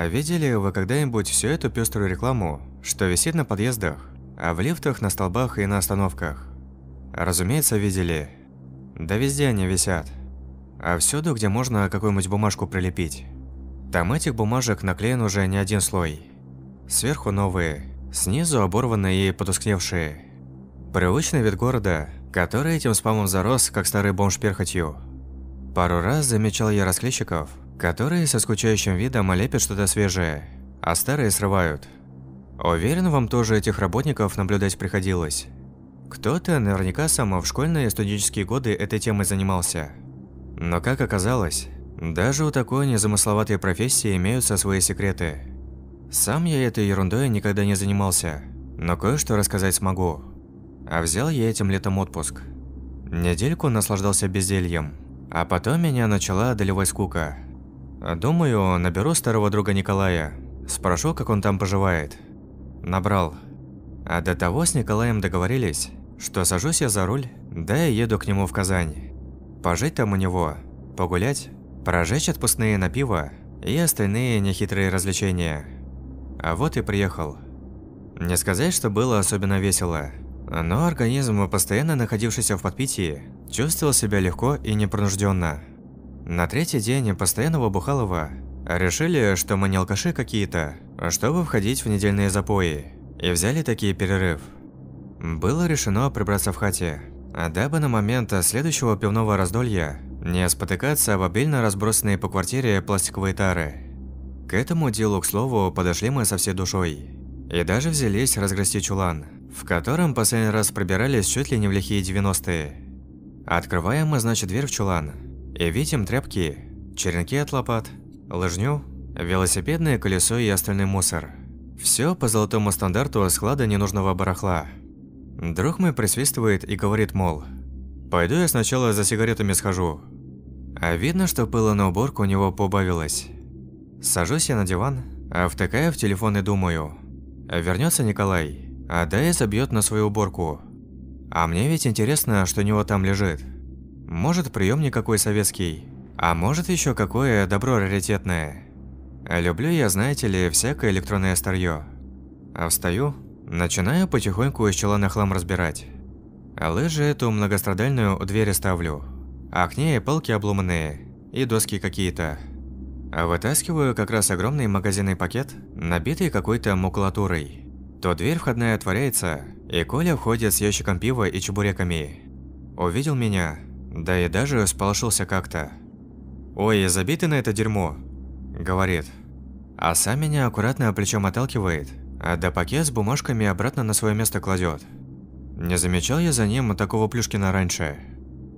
А видели вы когда-нибудь всю эту пеструю рекламу, что висит на подъездах, а в лифтах, на столбах и на остановках? Разумеется, видели. Да везде они висят. А всюду, где можно какую-нибудь бумажку прилепить. Там этих бумажек наклеен уже не один слой. Сверху новые, снизу оборванные и потускневшие. Привычный вид города, который этим спамом зарос, как старый бомж перхотью. Пару раз замечал я расклейщиков, которые со скучающим видом лепят что-то свежее, а старые срывают. Уверен, вам тоже этих работников наблюдать приходилось. Кто-то наверняка сам в школьные и студенческие годы этой темой занимался. Но как оказалось, даже у такой незамысловатой профессии имеются свои секреты. Сам я этой ерундой никогда не занимался, но кое-что рассказать смогу. А взял я этим летом отпуск. Недельку наслаждался бездельем, а потом меня начала одолевать скука. Думаю, наберу старого друга Николая, спрошу, как он там поживает. Набрал. А до того с Николаем договорились, что сажусь я за руль, да и еду к нему в Казань. Пожить там у него, погулять Прожечь отпускные на пиво и остальные нехитрые развлечения. А вот и приехал. Не сказать, что было особенно весело, но организм, постоянно находившийся в подпитии, чувствовал себя легко и непринужденно. На третий день постоянного Бухалова решили, что мы не алкаши какие-то, чтобы входить в недельные запои, и взяли такие перерыв. Было решено прибраться в хате, а дабы на момент следующего пивного раздолья не спотыкаться об обильно разбросанные по квартире пластиковые тары. К этому делу, к слову, подошли мы со всей душой. И даже взялись разгрести чулан, в котором последний раз пробирались чуть ли не в лихие 90-е. Открываем мы, значит, дверь в чулан. И видим тряпки, черенки от лопат, лыжню, велосипедное колесо и остальной мусор. Все по золотому стандарту склада ненужного барахла. Друг мой присвистывает и говорит, мол, «Пойду я сначала за сигаретами схожу, а видно, что пыла на уборку у него побавилось. Сажусь я на диван, а втыкаю в телефон и думаю. Вернется Николай, а да и забьет на свою уборку. А мне ведь интересно, что у него там лежит. Может, приемник какой советский, а может еще какое добро раритетное. Люблю я, знаете ли, всякое электронное старье. А встаю, начинаю потихоньку из чулана хлам разбирать. А лыжи эту многострадальную у двери ставлю. А к ней полки обломанные и доски какие-то. Вытаскиваю как раз огромный магазинный пакет, набитый какой-то макулатурой. То дверь входная отворяется, и Коля входит с ящиком пива и чебуреками. Увидел меня, да и даже сполошился как-то. «Ой, забитый на это дерьмо», – говорит. А сам меня аккуратно плечом отталкивает, а до пакет с бумажками обратно на свое место кладет. Не замечал я за ним такого Плюшкина раньше.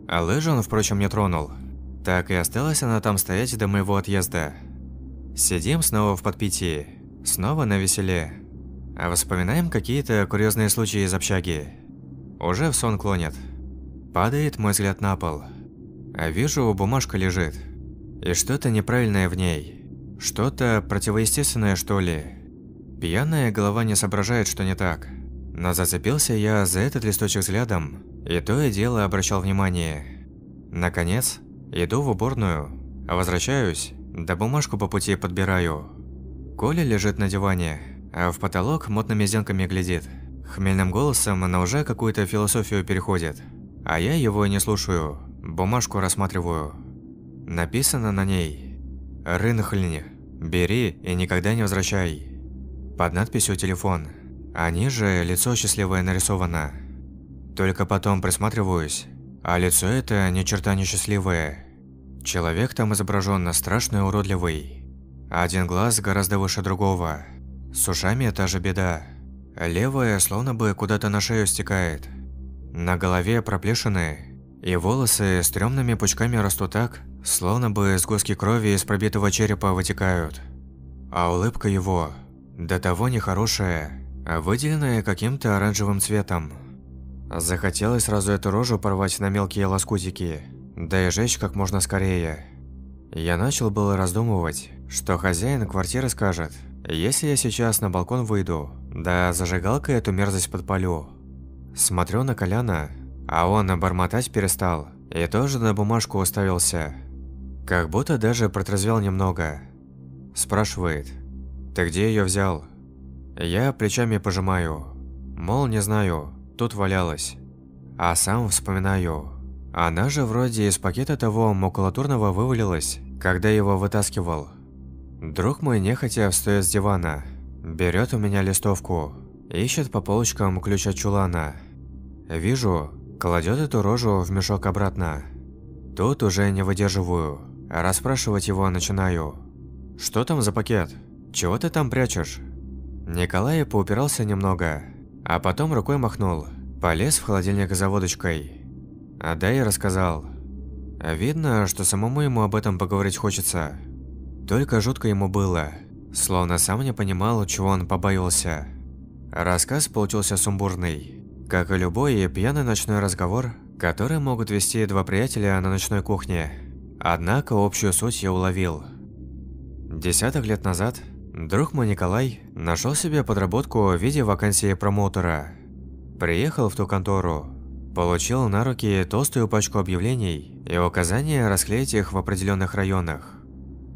А лыжу он, впрочем, не тронул. Так и осталась она там стоять до моего отъезда. Сидим снова в подпитии, снова на веселе. А вспоминаем какие-то курьезные случаи из общаги. Уже в сон клонит. Падает мой взгляд на пол. А вижу, бумажка лежит. И что-то неправильное в ней. Что-то противоестественное, что ли. Пьяная голова не соображает, что не так. Но зацепился я за этот листочек взглядом и то и дело обращал внимание. Наконец, иду в уборную, возвращаюсь, да бумажку по пути подбираю. Коля лежит на диване, а в потолок мутными зенками глядит. Хмельным голосом на уже какую-то философию переходит. А я его не слушаю, бумажку рассматриваю. Написано на ней «Рынхльни, бери и никогда не возвращай». Под надписью «Телефон». А ниже лицо счастливое нарисовано. Только потом присматриваюсь, а лицо это ни черта не счастливое. Человек там изображен страшно и уродливый. Один глаз гораздо выше другого. С ушами та же беда. Левая словно бы куда-то на шею стекает. На голове проплешины, и волосы стрёмными пучками растут так, словно бы сгустки крови из пробитого черепа вытекают. А улыбка его, до того нехорошая, выделенная каким-то оранжевым цветом. Захотелось сразу эту рожу порвать на мелкие лоскутики, да и жечь как можно скорее. Я начал было раздумывать, что хозяин квартиры скажет, если я сейчас на балкон выйду, да зажигалкой эту мерзость подпалю. Смотрю на Коляна, а он бормотать перестал и тоже на бумажку уставился. Как будто даже протрезвел немного. Спрашивает, Ты где ее взял? Я плечами пожимаю. Мол, не знаю, тут валялась. А сам вспоминаю. Она же вроде из пакета того макулатурного вывалилась, когда его вытаскивал. Друг мой нехотя встает с дивана, берет у меня листовку, ищет по полочкам ключ от чулана. Вижу, кладет эту рожу в мешок обратно. Тут уже не выдерживаю, расспрашивать его начинаю. «Что там за пакет? Чего ты там прячешь?» Николай поупирался немного, а потом рукой махнул, полез в холодильник за водочкой. А да и рассказал. Видно, что самому ему об этом поговорить хочется. Только жутко ему было, словно сам не понимал, чего он побаивался. Рассказ получился сумбурный, как и любой пьяный ночной разговор, который могут вести два приятеля на ночной кухне. Однако общую суть я уловил. Десяток лет назад друг мой Николай нашел себе подработку в виде вакансии промоутера. Приехал в ту контору, получил на руки толстую пачку объявлений и указания расклеить их в определенных районах.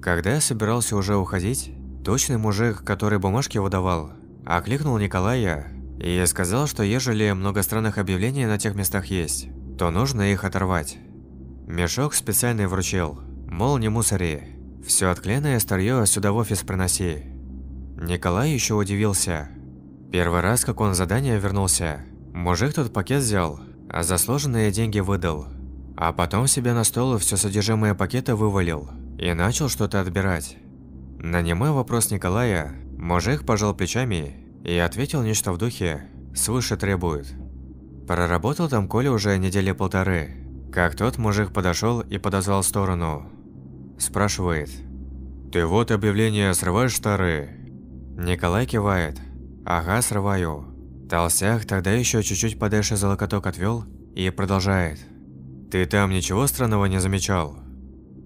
Когда я собирался уже уходить, точный мужик, который бумажки выдавал, окликнул Николая и сказал, что ежели много странных объявлений на тех местах есть, то нужно их оторвать. Мешок специальный вручил, мол, не мусори, все отклеенное старье сюда в офис приноси. Николай еще удивился. Первый раз, как он с задания вернулся, мужик тот пакет взял, а за сложенные деньги выдал. А потом себе на стол все содержимое пакета вывалил и начал что-то отбирать. На немой вопрос Николая, мужик пожал плечами и ответил нечто в духе «свыше требует». Проработал там Коля уже недели полторы, как тот мужик подошел и подозвал в сторону. Спрашивает. «Ты вот объявления срываешь старые?» Николай кивает. «Ага, срываю». Толстяк тогда еще чуть-чуть подальше за локоток отвел и продолжает. «Ты там ничего странного не замечал?»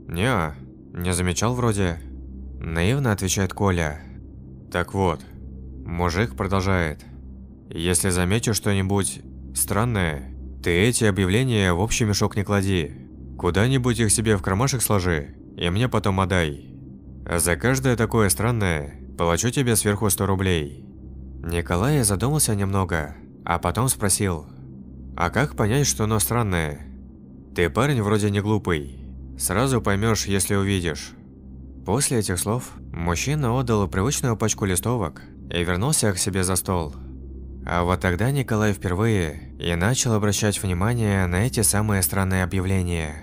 «Не, не замечал вроде». Наивно отвечает Коля. «Так вот». Мужик продолжает. «Если заметишь что-нибудь странное, ты эти объявления в общий мешок не клади. Куда-нибудь их себе в кармашек сложи и мне потом отдай. За каждое такое странное плачу тебе сверху 100 рублей». Николай задумался немного, а потом спросил, «А как понять, что оно странное? Ты парень вроде не глупый, сразу поймешь, если увидишь». После этих слов мужчина отдал привычную пачку листовок и вернулся к себе за стол. А вот тогда Николай впервые и начал обращать внимание на эти самые странные объявления.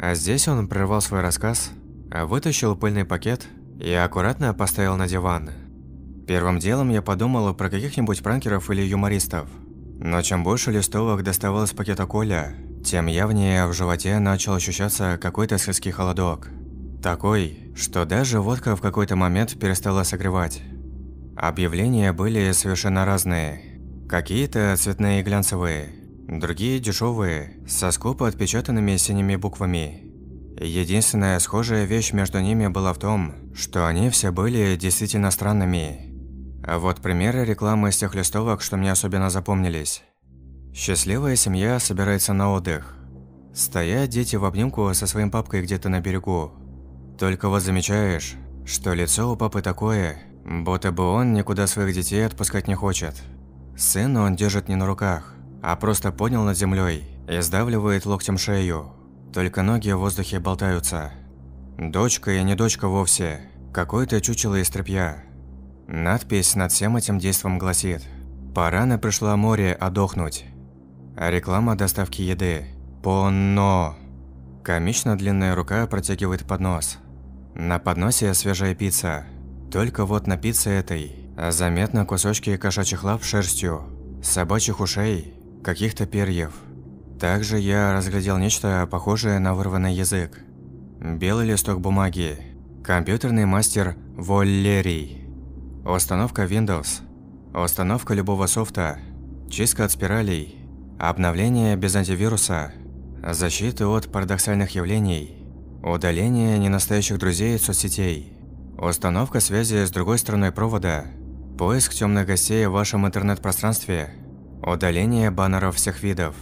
А здесь он прервал свой рассказ, вытащил пыльный пакет и аккуратно поставил на диван. Первым делом я подумал про каких-нибудь пранкеров или юмористов. Но чем больше листовок доставал из пакета Коля, тем явнее в животе начал ощущаться какой-то сельский холодок. Такой, что даже водка в какой-то момент перестала согревать. Объявления были совершенно разные. Какие-то цветные и глянцевые, другие дешевые, со скупо отпечатанными синими буквами. Единственная схожая вещь между ними была в том, что они все были действительно странными. А вот примеры рекламы из тех листовок, что мне особенно запомнились. Счастливая семья собирается на отдых. Стоят дети в обнимку со своим папкой где-то на берегу. Только вот замечаешь, что лицо у папы такое, будто бы он никуда своих детей отпускать не хочет. Сына он держит не на руках, а просто поднял над землей и сдавливает локтем шею. Только ноги в воздухе болтаются. Дочка и не дочка вовсе, какое-то чучело из тряпья. Надпись над всем этим действом гласит «Пора на пришло море отдохнуть». А реклама доставки еды «Понно». Комично длинная рука протягивает поднос. На подносе свежая пицца. Только вот на пицце этой заметно кусочки кошачьих лап шерстью, собачьих ушей каких-то перьев. Также я разглядел нечто похожее на вырванный язык. Белый листок бумаги. Компьютерный мастер Воллерий. Установка Windows. Установка любого софта. Чистка от спиралей. Обновление без антивируса. Защита от парадоксальных явлений. Удаление ненастоящих друзей из соцсетей. Установка связи с другой стороной провода. Поиск темных гостей в вашем интернет-пространстве – Удаление баннеров всех видов.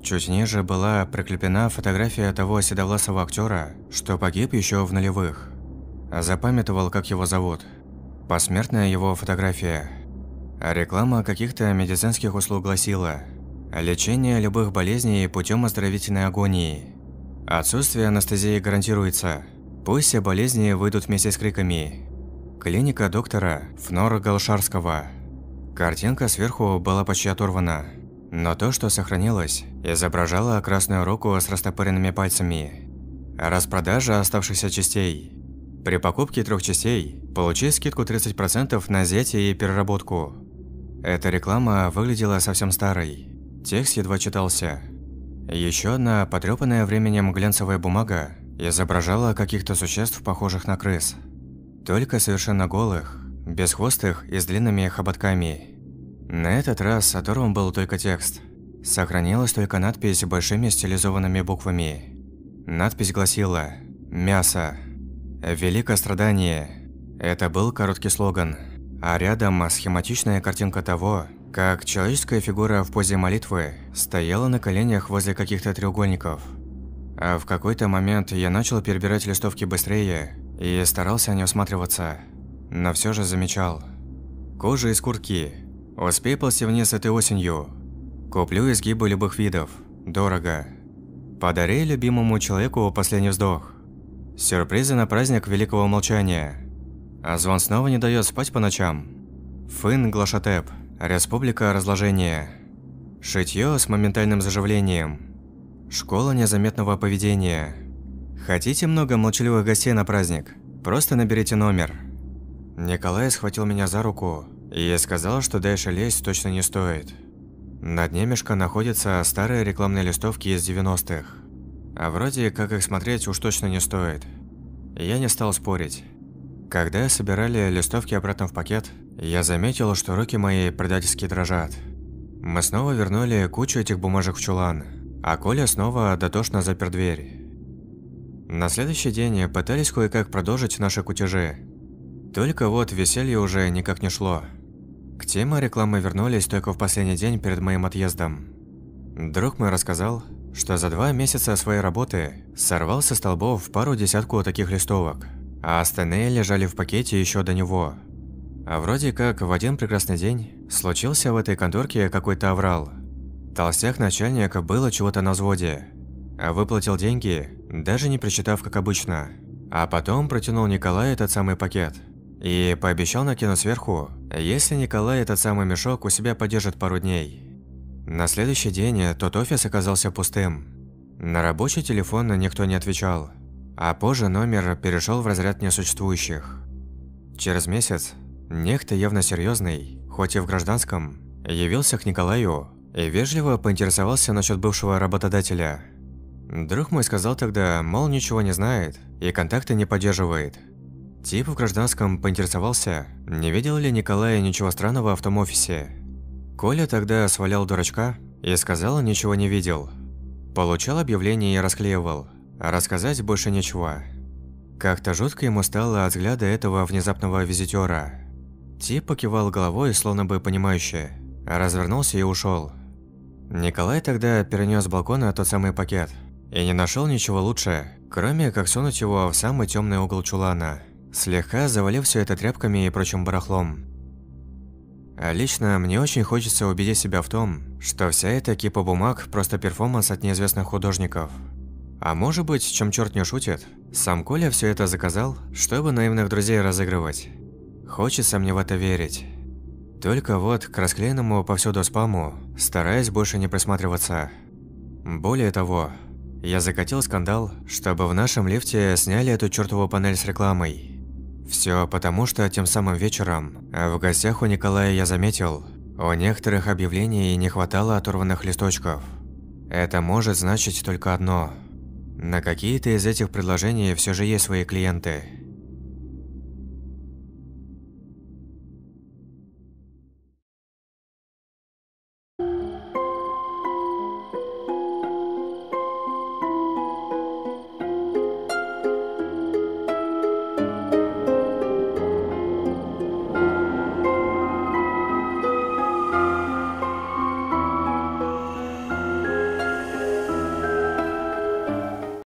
Чуть ниже была прикреплена фотография того седовласого актера, что погиб еще в нулевых. Запамятовал, как его зовут. Посмертная его фотография. Реклама каких-то медицинских услуг гласила «Лечение любых болезней путем оздоровительной агонии». Отсутствие анестезии гарантируется. Пусть все болезни выйдут вместе с криками. Клиника доктора Фнора Галшарского. Картинка сверху была почти оторвана. Но то, что сохранилось, изображало красную руку с растопыренными пальцами. Распродажа оставшихся частей. При покупке трех частей получи скидку 30% на изъятие и переработку. Эта реклама выглядела совсем старой. Текст едва читался. Еще одна потрепанная временем глянцевая бумага изображала каких-то существ, похожих на крыс. Только совершенно голых, бесхвостых и с длинными хоботками. На этот раз оторван был только текст. Сохранилась только надпись большими стилизованными буквами. Надпись гласила «Мясо». «Великое страдание». Это был короткий слоган. А рядом схематичная картинка того, как человеческая фигура в позе молитвы стояла на коленях возле каких-то треугольников. А в какой-то момент я начал перебирать листовки быстрее и старался не осматриваться, но все же замечал. Кожа из куртки. Успей ползти вниз этой осенью. Куплю изгибы любых видов. Дорого. Подари любимому человеку последний вздох. Сюрпризы на праздник Великого Молчания. А звон снова не дает спать по ночам. Фын Глашатеп. Республика разложения. Шитье с моментальным заживлением. Школа незаметного поведения. Хотите много молчаливых гостей на праздник? Просто наберите номер. Николай схватил меня за руку и сказал, что дальше лезть точно не стоит. На дне мешка находятся старые рекламные листовки из 90-х. А вроде как их смотреть уж точно не стоит. Я не стал спорить. Когда собирали листовки обратно в пакет, я заметил, что руки мои предательски дрожат. Мы снова вернули кучу этих бумажек в чулан, а Коля снова дотошно запер дверь. На следующий день пытались кое-как продолжить наши кутежи. Только вот веселье уже никак не шло. К теме рекламы вернулись только в последний день перед моим отъездом. Друг мой рассказал, что за два месяца своей работы сорвал со столбов пару десятку таких листовок, а остальные лежали в пакете еще до него – а вроде как в один прекрасный день случился в этой конторке какой-то аврал. Толстяк-начальник было чего-то на взводе, а выплатил деньги, даже не прочитав как обычно. А потом протянул Николаю этот самый пакет и пообещал накинуть сверху, если Николай этот самый мешок у себя подержит пару дней. На следующий день тот офис оказался пустым. На рабочий телефон никто не отвечал, а позже номер перешел в разряд несуществующих. Через месяц Некто явно серьезный, хоть и в гражданском, явился к Николаю и вежливо поинтересовался насчет бывшего работодателя. Друг мой сказал тогда, мол, ничего не знает и контакты не поддерживает. Тип в гражданском поинтересовался, не видел ли Николая ничего странного в том офисе. Коля тогда свалял дурачка и сказал, ничего не видел. Получал объявление и расклеивал, рассказать больше нечего. Как-то жутко ему стало от взгляда этого внезапного визитера. Тип покивал головой, словно бы понимающе, развернулся и ушел. Николай тогда перенес с балкона тот самый пакет и не нашел ничего лучше, кроме как сунуть его в самый темный угол чулана, слегка завалив все это тряпками и прочим барахлом. А лично мне очень хочется убедить себя в том, что вся эта кипа бумаг – просто перформанс от неизвестных художников. А может быть, чем черт не шутит, сам Коля все это заказал, чтобы наивных друзей разыгрывать. Хочется мне в это верить. Только вот к расклеенному повсюду спаму стараюсь больше не присматриваться. Более того, я закатил скандал, чтобы в нашем лифте сняли эту чертову панель с рекламой. Все потому, что тем самым вечером в гостях у Николая я заметил, у некоторых объявлений не хватало оторванных листочков. Это может значить только одно. На какие-то из этих предложений все же есть свои клиенты –